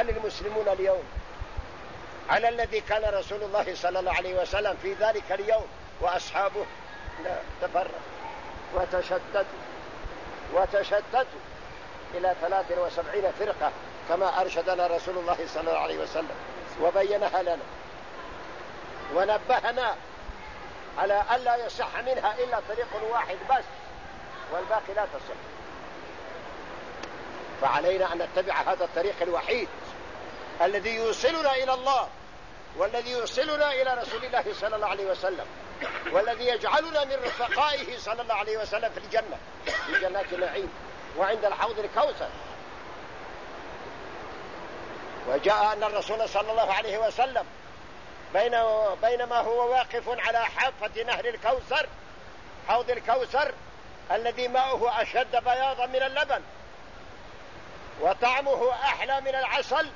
وهل المسلمون اليوم على الذي كان رسول الله صلى الله عليه وسلم في ذلك اليوم وأصحابه؟ لا تفرق. وتشتتوا وتشتتوا إلى 73 فرقة كما أرشدنا رسول الله صلى الله عليه وسلم وبينها لنا. ونبهنا على ألا يصح منها إلا طريق واحد بس والباقي لا تصح. فعلينا أن نتبع هذا الطريق الوحيد. الذي يوصلنا إلى الله والذي يوصلنا إلى رسول الله صلى الله عليه وسلم والذي يجعلنا من رفقائه صلى الله عليه وسلم في الجنة في جنات النعيم وعند الحوض الكوثر. وجاء أن الرسول صلى الله عليه وسلم بين بينما هو واقف على حافة نهر الكوثر حوض الكوثر الذي ماؤه أشد بياضا من اللبن وطعمه أحلى من العسل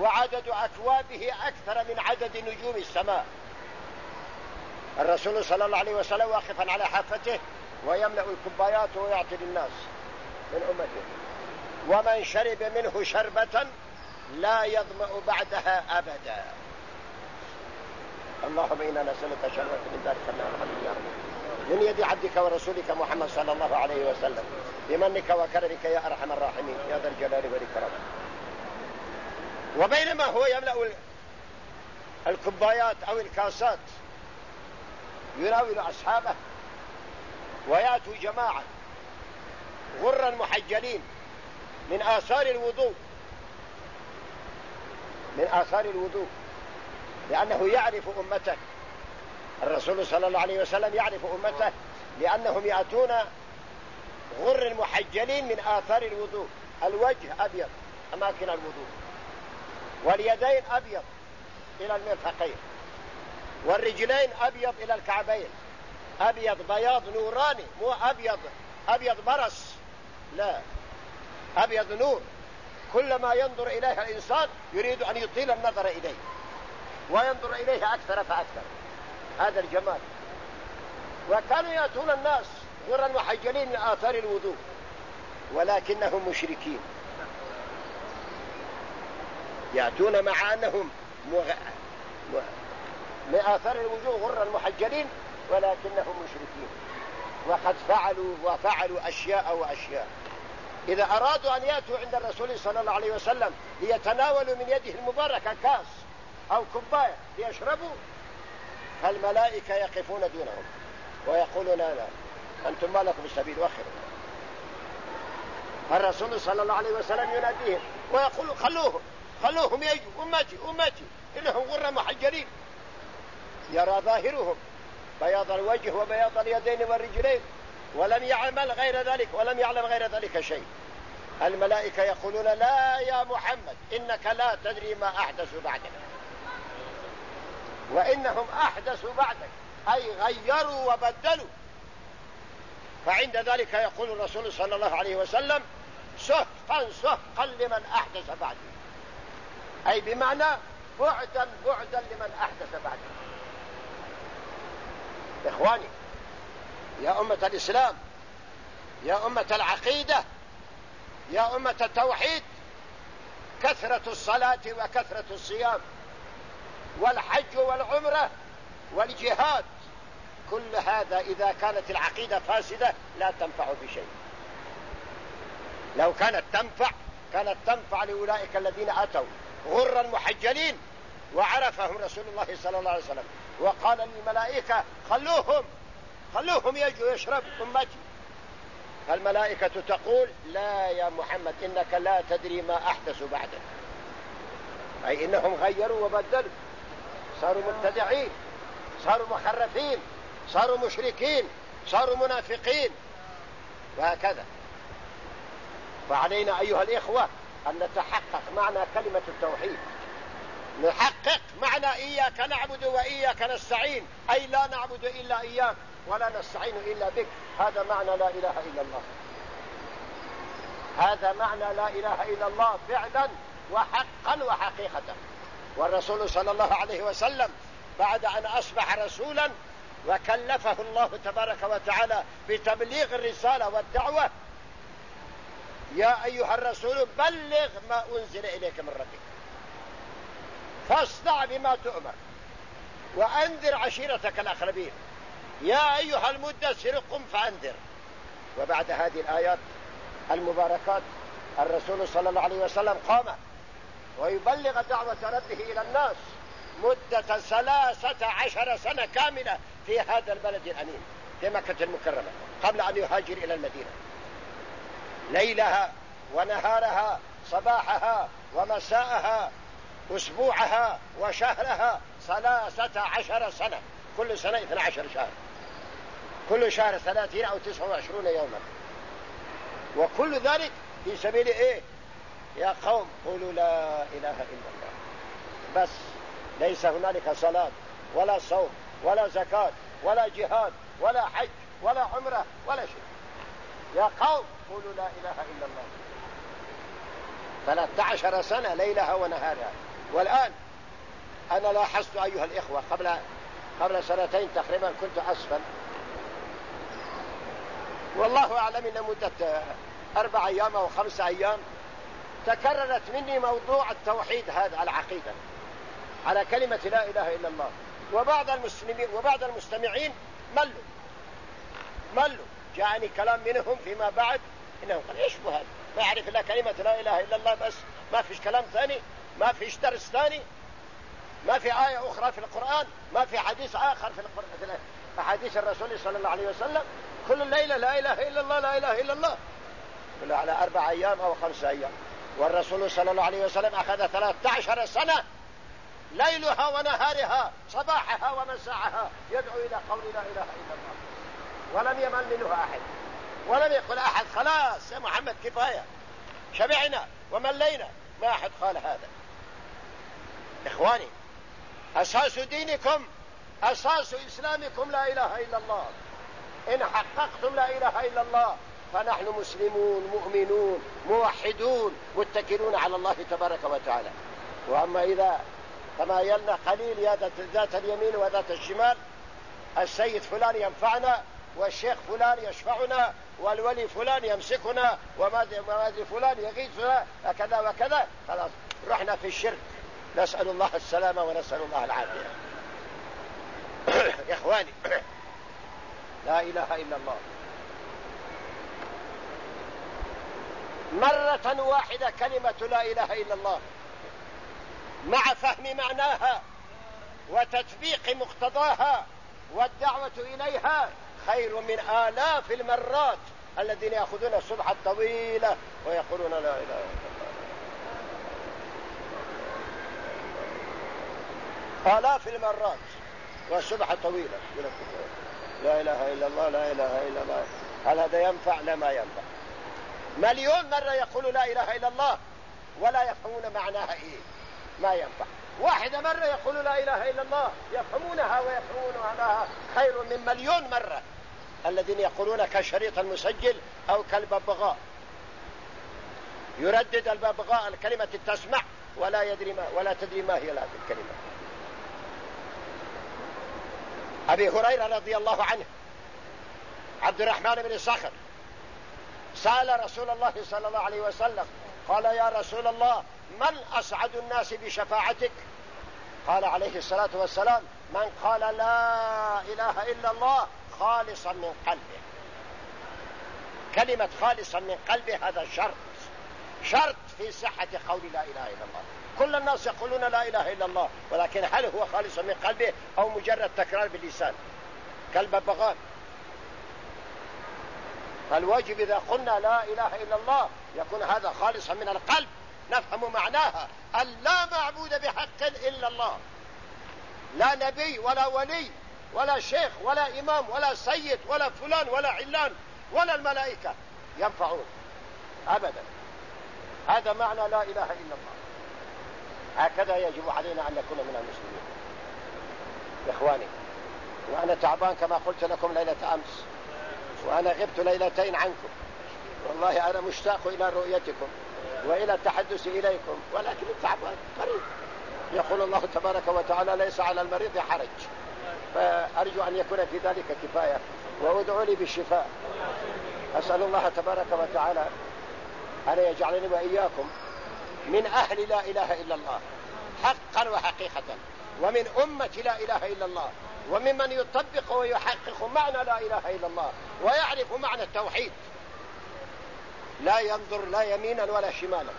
وعدد أكوابه أكثر من عدد نجوم السماء. الرسول صلى الله عليه وسلم واقفا على حافته ويملأ الكوبايات ويعطي للناس من أمته. ومن شرب منه شربة لا يظمأ بعدها أبدا. اللهم إنا نسألك شربة من ذلك النار من يد عبدك ورسولك محمد صلى الله عليه وسلم. بمنك وكرمك يا أرحم الراحمين. يا ذا الجلال والإكرام. وبينما هو يملأ الكبايات أو الكاسات. يناول أصحابه ويأتوا جماعة غرا محجلين من آثار الوضوء. من آثار الوضوء. لأنه يعرف أمته. الرسول صلى الله عليه وسلم يعرف أمته لأنهم يأتون غر محجلين من آثار الوضوء. الوجه أبيض أماكن الوضوء. واليدين أبيض إلى المرفقين والرجلين أبيض إلى الكعبين. أبيض بياض نوراني مو أبيض أبيض برص. لا أبيض نور. كلما ينظر إليها الإنسان يريد أن يطيل النظر إليه وينظر إليه أكثر فأكثر. هذا الجمال. وكانوا يأتون الناس غرا محجلين من آثار الوضوء ولكنهم مشركين. يأتون مع أنهم مغ... من آثار الوجوه غرا محجلين ولكنهم مشركين. وقد فعلوا وفعلوا أشياء وأشياء. إذا أرادوا أن يأتوا عند الرسول صلى الله عليه وسلم ليتناولوا من يده المباركة كاس أو كوباية ليشربوا فالملائكة يقفون دونهم ويقولون لا أنتم ما لكم السبيل وخروا. الرسول صلى الله عليه وسلم يناديهم ويقول خلوهم. خلوهم يجوا أمتي أمتي. إنهم غر محجلين. يرى ظاهرهم بياض الوجه وبياض اليدين والرجلين ولم يعمل غير ذلك ولم يعلم غير ذلك شيء. الملائكة يقولون لا يا محمد إنك لا تدري ما أحدث بعدك. وإنهم أحدثوا بعدك أي غيروا وبدلوا. فعند ذلك يقول الرسول صلى الله عليه وسلم سحقا سحقا لمن أحدث بعدي. أي بمعنى بعدا بعدا لمن أحدث بعدي إخواني يا أمة الإسلام يا أمة العقيدة يا أمة التوحيد كثرة الصلاة وكثرة الصيام والحج والعمرة والجهاد كل هذا إذا كانت العقيدة فاسدة لا تنفع بشيء. لو كانت تنفع كانت تنفع لأولئك الذين أتوا. غرا محجلين وعرفهم رسول الله صلى الله عليه وسلم. وقال للملائكة خلوهم خلوهم يجوا يشرب أمتي الملائكة تقول لا يا محمد إنك لا تدري ما أحدث بعدك. أي إنهم غيروا وبدلوا. صاروا مبتدعين صاروا مخرفين صاروا مشركين صاروا منافقين. وهكذا. فعلينا أيها الإخوة أن نتحقق معنى كلمة التوحيد. نحقق معنى إياك نعبد وإياك نستعين. أي لا نعبد إلا إياك ولا نستعين إلا بك. هذا معنى لا إله إلا الله. هذا معنى لا إله إلا الله فعلا وحقا وحقيقة. والرسول صلى الله عليه وسلم بعد أن أصبح رسولا وكلفه الله تبارك وتعالى بتبليغ الرسالة والدعوة يا أيها الرسول بلغ ما أنزل إليك من ربك. فاصدع بما تؤمر وأنذر عشيرتك الأقربين. يا أيها المدثر قم فأنذر. وبعد هذه الآيات المباركات الرسول صلى الله عليه وسلم قام ويبلغ دعوة ربه إلى الناس مدة ثلاثة عشر سنة كاملة في هذا البلد الأمين في مكة المكرمة قبل أن يهاجر إلى المدينة. ليلها ونهارها صباحها ومساءها أسبوعها وشهرها ثلاثة عشر سنة. كل سنة اثنى عشر شهر. كل شهر ثلاثين أو تسعة وعشرون يوما. وكل ذلك في سبيل إيه؟ يا قوم قولوا لا إله إلا الله. بس ليس هنالك صلاة ولا صوم ولا زكاة ولا جهاد ولا حج ولا عمرة ولا شيء. يا قوم قولوا لا إله إلا الله. ثلاثة عشر سنة ليلها ونهارها. والآن أنا لاحظت أيها الإخوة قبل قبل سنتين تقريبا كنت أسفل. والله أعلم أن مدة أربع أيام أو خمسة أيام تكررت مني موضوع التوحيد هذا العقيدة. على كلمة لا إله إلا الله. وبعض المسلمين وبعض المستمعين ملوا. ملوا. جاءني كلام منهم فيما بعد. انهم قال إيش هذا؟ ما يعرف إلا كلمة لا إله إلا الله بس. ما فيش كلام ثاني ما فيش درس ثاني ما في آية أخرى في القرآن ما في حديث آخر في القرآن أحاديث الرسول صلى الله عليه وسلم. كل الليلة لا إله إلا الله لا إله إلا الله. كله على أربع أيام أو خمسة أيام. والرسول صلى الله عليه وسلم أخذ ثلاثة عشر سنة ليلها ونهارها صباحها ومساءها يدعو إلى قول لا إله إلا الله. ولم يمل منه أحد. ولم يقل أحد خلاص يا محمد كفاية. شبعنا وملينا. ما أحد قال هذا. إخواني أساس دينكم أساس إسلامكم لا إله إلا الله. إن حققتم لا إله إلا الله فنحن مسلمون مؤمنون موحدون متكلون على الله تبارك وتعالى. وأما إذا تمايلنا قليل يا ذات اليمين وذات الشمال السيد فلان ينفعنا والشيخ فلان يشفعنا والولي فلان يمسكنا وماذا فلان يغيثنا وكذا وكذا. خلاص رحنا في الشرك. نسأل الله السلامة ونسأل الله العافية. إخواني لا إله إلا الله. مرة واحدة كلمة لا إله إلا الله. مع فهم معناها وتطبيق مقتضاها والدعوة إليها خير من آلاف المرات الذين يأخذون الصبح الطويلة ويقولون لا إله إلا الله. آلاف المرات والصبح طويلة. لا إله إلا الله لا إله إلا الله. هل هذا ينفع؟ لا ما ينفع. مليون مرة يقول لا إله إلا الله ولا يفهمون معناها إيه. ما ينفع. واحدة مرة يقول لا إله إلا الله يفهمونها ويفهمون معناها خير من مليون مرة. الذين يقولون كشريط المسجل أو كالببغاء. يردد الببغاء الكلمة تسمع ولا يدري ما ولا تدري ما هي هذه الكلمة. أبي هريرة رضي الله عنه عبد الرحمن بن صخر سأل رسول الله صلى الله عليه وسلم قال يا رسول الله من أسعد الناس بشفاعتك؟ قال عليه الصلاة والسلام من قال لا إله إلا الله خالصا من قلبه. كلمة خالصا من قلبه هذا شرط. شرط في صحة قول لا إله إلا الله. كل الناس يقولون لا إله إلا الله ولكن هل هو خالص من قلبه أو مجرد تكرار باللسان؟ كالببغاء فالواجب إذا قلنا لا إله إلا الله يكون هذا خالصا من القلب. نفهم معناها أن لا معبود بحق إلا الله. لا نبي ولا ولي ولا شيخ ولا إمام ولا سيد ولا فلان ولا علان ولا الملائكة ينفعون. أبدا. هذا معنى لا إله إلا الله. هكذا يجب علينا أن نكون من المسلمين. إخواني وأنا تعبان كما قلت لكم ليلة أمس وأنا غبت ليلتين عنكم. والله أنا مشتاق إلى رؤيتكم. وإلى التحدث إليكم ولكن تعبان قريب. يقول الله تبارك وتعالى ليس على المريض حرج. فأرجو أن يكون في ذلك كفاية وادعوا لي بالشفاء. أسأل الله تبارك وتعالى أن يجعلني وإياكم من أهل لا إله إلا الله حقا وحقيقة ومن أمة لا إله إلا الله وممن يطبق ويحقق معنى لا إله إلا الله ويعرف معنى التوحيد. لا ينظر لا يمينا ولا شمالا.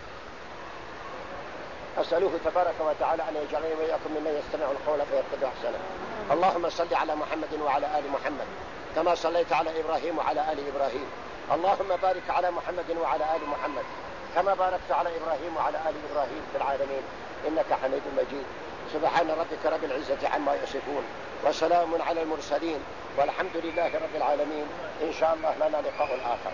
أسألوه تبارك وتعالى أن يجعلني وإياكم ممن يستمع القول فيتبع أحسنه. اللهم صل على محمد وعلى آل محمد كما صليت على إبراهيم وعلى آل إبراهيم. اللهم بارك على محمد وعلى آل محمد كما باركت على إبراهيم وعلى آل إبراهيم في العالمين. إنك حميد مجيد. سبحان ربك رب العزة عما يصفون وسلام على المرسلين والحمد لله رب العالمين. إن شاء الله لنا لقاء آخر.